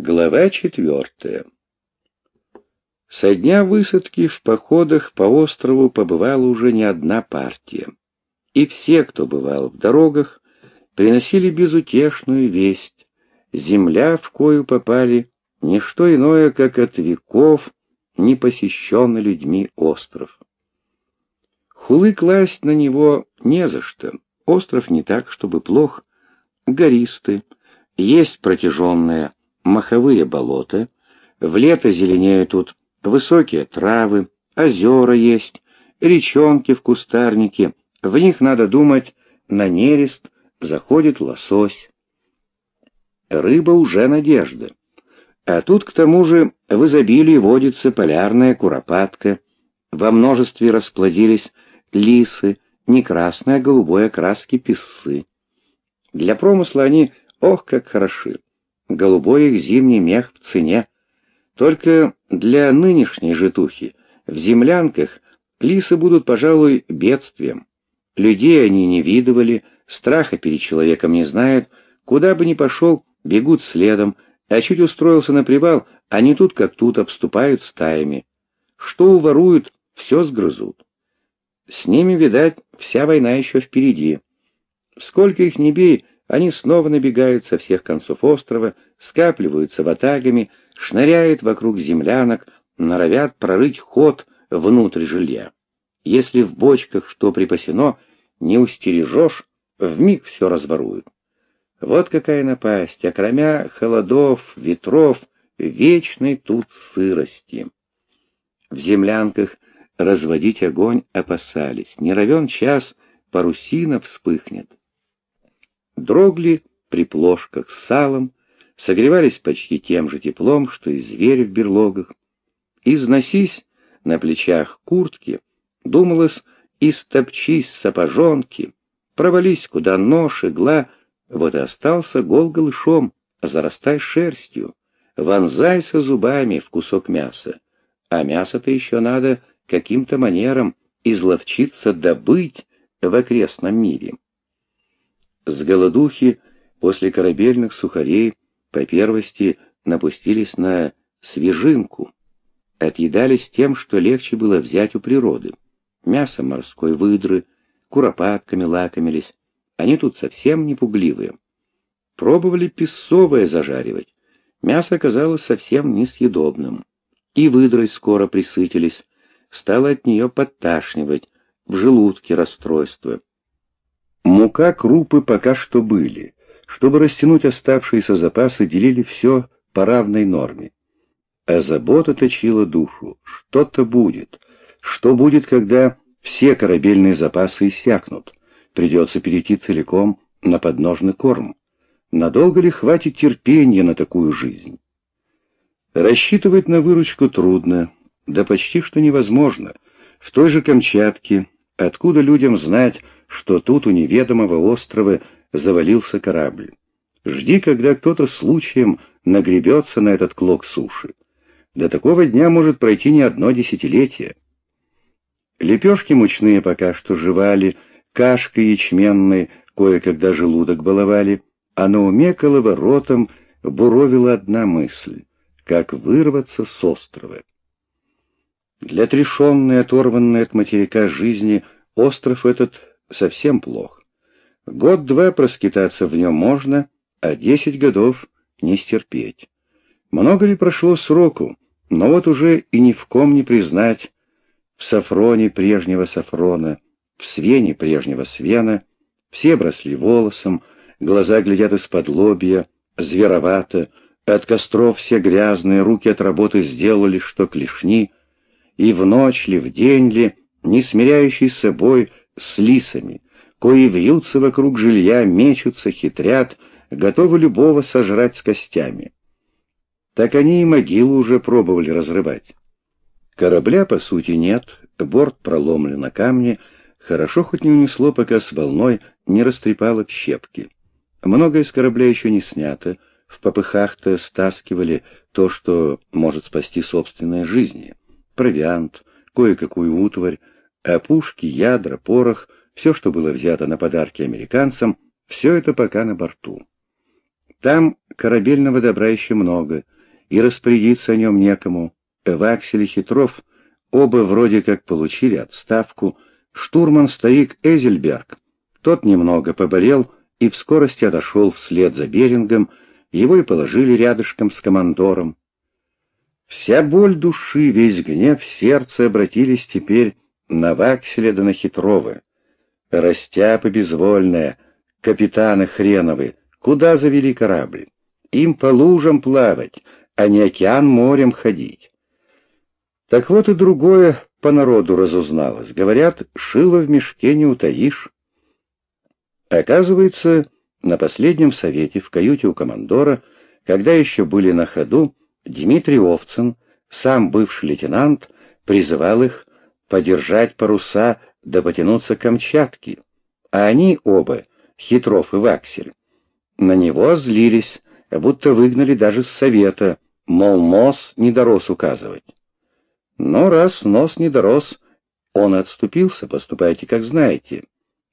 Глава четвертая. Со дня высадки в походах по острову побывала уже не одна партия, и все, кто бывал в дорогах, приносили безутешную весть. Земля, в кою попали, не что иное, как от веков не посещенный людьми остров. Хулы класть на него не за что. Остров не так, чтобы плох, гористый, есть протяженная маховые болота, в лето зеленеют тут высокие травы, озера есть, речонки в кустарнике, в них, надо думать, на нерест заходит лосось. Рыба уже надежда. А тут, к тому же, в изобилии водится полярная куропатка, во множестве расплодились лисы, не красной, а голубой окраски песцы. Для промысла они, ох, как хороши голубой их зимний мех в цене. Только для нынешней житухи в землянках лисы будут, пожалуй, бедствием. Людей они не видывали, страха перед человеком не знают, куда бы ни пошел, бегут следом, а чуть устроился на привал, они тут как тут обступают стаями. Что уворуют, все сгрызут. С ними, видать, вся война еще впереди. Сколько их не бей, они снова набегают со всех концов острова, скапливаются ватагами, шныряют вокруг землянок, норовят прорыть ход внутрь жилья. Если в бочках что припасено, не устережешь, вмиг все разворуют. Вот какая напасть, а кроме холодов, ветров, вечной тут сырости. В землянках разводить огонь опасались, не равен час парусина вспыхнет. Дрогли при плошках с салом, согревались почти тем же теплом, что и звери в берлогах. Износись на плечах куртки, думалось, истопчись сапожонки, провались куда нож, игла, вот и остался гол голышом, зарастай шерстью, вонзайся зубами в кусок мяса, а мясо-то еще надо каким-то манером изловчиться добыть в окрестном мире. С голодухи после корабельных сухарей по первости напустились на свежинку, отъедались тем, что легче было взять у природы. Мясо морской выдры, куропатками лакомились, они тут совсем не пугливые. Пробовали песцовое зажаривать, мясо оказалось совсем несъедобным. И выдрой скоро присытились, стало от нее подташнивать, в желудке расстройство. Мука, крупы пока что были. Чтобы растянуть оставшиеся запасы, делили все по равной норме. А забота точила душу. Что-то будет. Что будет, когда все корабельные запасы иссякнут? Придется перейти целиком на подножный корм. Надолго ли хватит терпения на такую жизнь? Рассчитывать на выручку трудно, да почти что невозможно. В той же Камчатке, откуда людям знать, что тут у неведомого острова завалился корабль. Жди, когда кто-то случаем нагребется на этот клок суши. До такого дня может пройти не одно десятилетие. Лепешки мучные пока что жевали, кашка ячменной кое-когда желудок баловали, а на уме коловоротом буровила одна мысль — как вырваться с острова. Для отрешенной, оторванной от материка жизни, остров этот совсем плох. Год-два проскитаться в нем можно, а десять годов не стерпеть. Много ли прошло сроку, но вот уже и ни в ком не признать в Сафроне прежнего Сафрона, в Свене прежнего Свена, все бросли волосом, глаза глядят из-под лобья, зверовато, от костров все грязные, руки от работы сделали, что клешни, и в ночь ли, в день ли, не смиряющий с собой, с лисами, кои вьются вокруг жилья, мечутся, хитрят, готовы любого сожрать с костями. Так они и могилу уже пробовали разрывать. Корабля, по сути, нет, борт проломлен на камне, хорошо хоть не унесло, пока с волной не растрепало в щепки. Многое из корабля еще не снято, в попыхах-то стаскивали то, что может спасти собственные жизни. Провиант, кое-какую утварь, а пушки, ядра, порох, все, что было взято на подарки американцам, все это пока на борту. Там корабельного добра еще много, и распорядиться о нем некому. Ваксель и Хитров оба вроде как получили отставку. Штурман-старик Эзельберг, тот немного поболел и в скорости отошел вслед за Берингом, его и положили рядышком с командором. Вся боль души, весь гнев сердца обратились теперь на Вакселя да на Хитрова. Растяпы безвольная, капитаны хреновы, куда завели корабль? Им по лужам плавать, а не океан морем ходить. Так вот и другое по народу разузналось. Говорят, шило в мешке не утаишь. Оказывается, на последнем совете в каюте у командора, когда еще были на ходу, Дмитрий Овцин, сам бывший лейтенант, призывал их подержать паруса да потянуться к Камчатке, а они оба, Хитров и Ваксель, на него злились, будто выгнали даже с совета, мол, нос не дорос указывать. Но раз нос не дорос, он отступился, поступайте как знаете.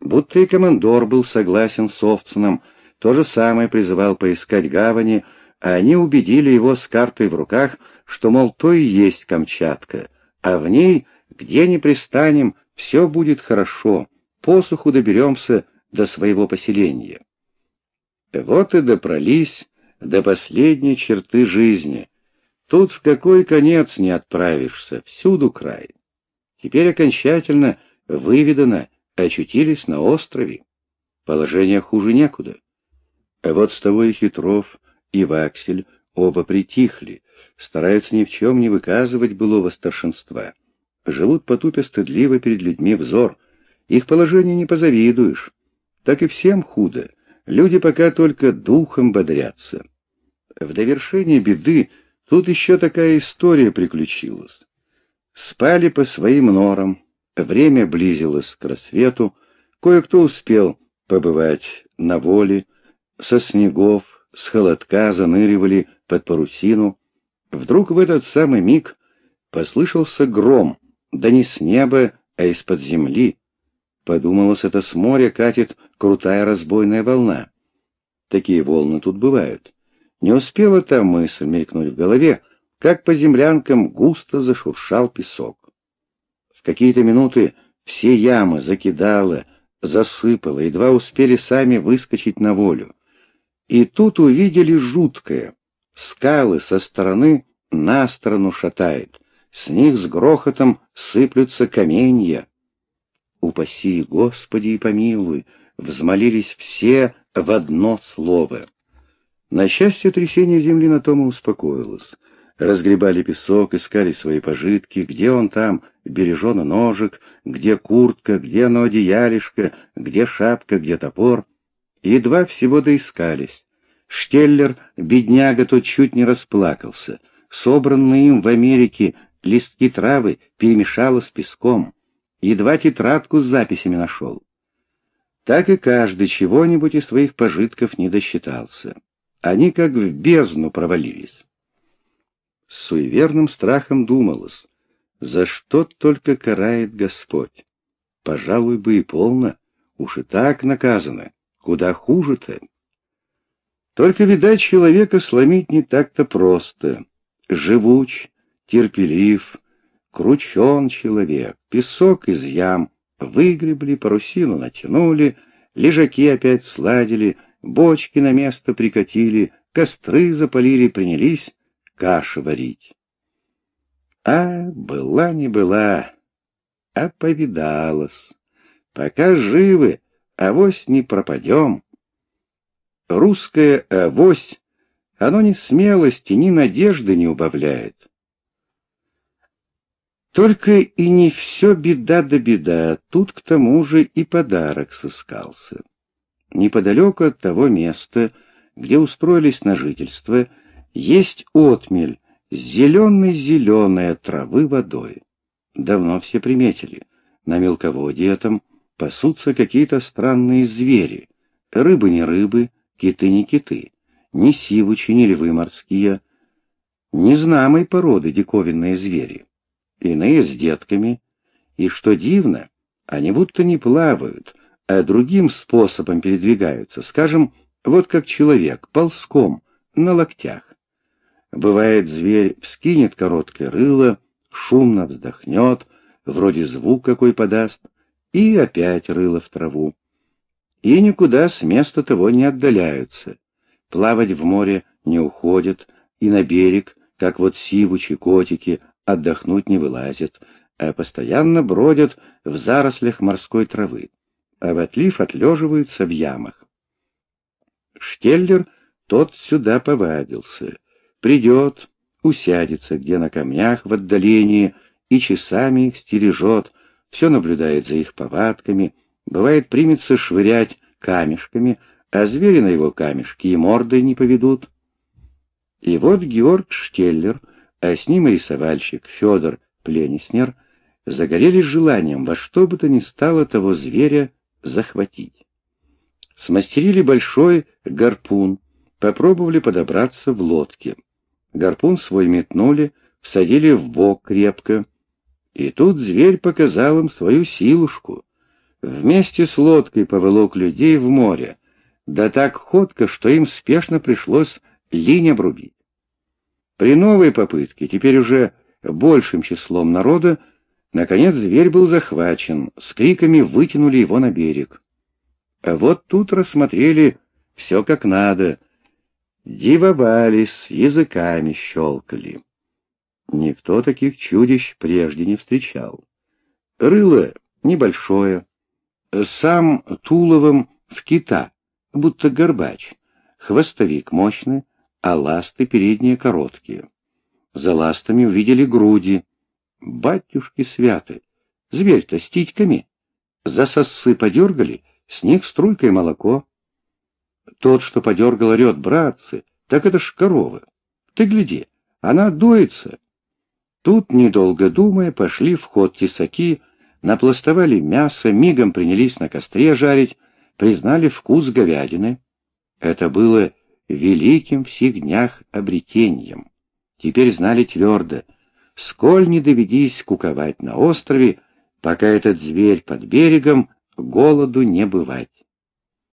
Будто и командор был согласен с Овцином, то же самое призывал поискать гавани, а они убедили его с картой в руках, что, мол, то и есть Камчатка, а в ней, где ни пристанем, все будет хорошо, посуху доберемся до своего поселения. Вот и допролись до последней черты жизни. Тут в какой конец не отправишься, всюду край. Теперь окончательно выведано, очутились на острове. Положение хуже некуда. А вот с того и Хитров, и Ваксель оба притихли, стараются ни в чем не выказывать былого старшинства. Живут потупя стыдливо перед людьми взор. Их положение не позавидуешь. Так и всем худо. Люди пока только духом бодрятся. В довершение беды тут еще такая история приключилась. Спали по своим норам, Время близилось к рассвету, кое-кто успел побывать на воле, со снегов, с холодка заныривали под парусину. Вдруг в этот самый миг послышался гром, да не с неба, а из-под земли. Подумалось, это с моря катит крутая разбойная волна. Такие волны тут бывают. Не успела та мысль мелькнуть в голове, как по землянкам густо зашуршал песок. В какие-то минуты все ямы закидало, засыпало, едва успели сами выскочить на волю. И тут увидели жуткое. Скалы со стороны на сторону шатает, с них с грохотом сыплются каменья. «Упаси, Господи, и помилуй!» — взмолились все в одно слово. На счастье, трясение земли на том и успокоилось разгребали песок, искали свои пожитки, где он там, бережено ножик, где куртка, где оно одеялишко, где шапка, где топор. Едва всего доискались. Штеллер, бедняга, тот чуть не расплакался. Собранные им в Америке листки травы перемешало с песком. Едва тетрадку с записями нашел. Так и каждый чего-нибудь из своих пожитков не досчитался. Они как в бездну провалились. С суеверным страхом думалось, за что только карает Господь. Пожалуй бы и полно, уж и так наказано, куда хуже-то. Только, видать, человека сломить не так-то просто. Живуч, терпелив, кручен человек, песок из ям, выгребли, парусину натянули, лежаки опять сладили, бочки на место прикатили, костры запалили, принялись кашу варить. А была не была, а повидалась. Пока живы, авось не пропадем. Русская авось, оно ни смелости, ни надежды не убавляет. Только и не все беда да беда, тут к тому же и подарок сыскался. Неподалеку от того места, где устроились на жительство, есть отмель с зеленой-зеленой травы водой. Давно все приметили. На мелководье этом пасутся какие-то странные звери. Рыбы не рыбы, киты не киты, ни сивучи, ни львы морские. Незнамой породы диковинные звери. Иные с детками. И что дивно, они будто не плавают, а другим способом передвигаются, скажем, вот как человек, ползком, на локтях. Бывает, зверь вскинет короткое рыло, шумно вздохнет, вроде звук какой подаст, и опять рыло в траву. И никуда с места того не отдаляются. Плавать в море не уходят, и на берег, как вот сивучи котики, отдохнуть не вылазят, а постоянно бродят в зарослях морской травы, а в отлив отлеживаются в ямах. Штеллер тот сюда повадился, придет, усядется где на камнях в отдалении и часами их стережет, все наблюдает за их повадками, бывает примется швырять камешками, а звери на его камешки и мордой не поведут. И вот Георг Штеллер, а с ним рисовальщик Федор Плениснер, загорелись желанием во что бы то ни стало того зверя захватить. Смастерили большой гарпун, попробовали подобраться в лодке. Гарпун свой метнули, всадили в бок крепко, и тут зверь показал им свою силушку. Вместе с лодкой поволок людей в море, да так ходко, что им спешно пришлось линь обрубить. При новой попытке, теперь уже большим числом народа, наконец зверь был захвачен, с криками вытянули его на берег. А вот тут рассмотрели все как надо, дивовались, языками щелкали. Никто таких чудищ прежде не встречал. Рыло небольшое, сам туловом в кита, будто горбач, хвостовик мощный, а ласты передние короткие. За ластами увидели груди. Батюшки святы, зверь-то с титьками. За сосцы подергали, с них струйкой молоко. Тот, что подергал, орет, братцы, так это ж корова. Ты гляди, она дуется. Тут, недолго думая, пошли в ход тесаки, напластовали мясо, мигом принялись на костре жарить, признали вкус говядины. Это было великим в сих днях обретением. Теперь знали твердо, сколь не доведись куковать на острове, пока этот зверь под берегом, голоду не бывать.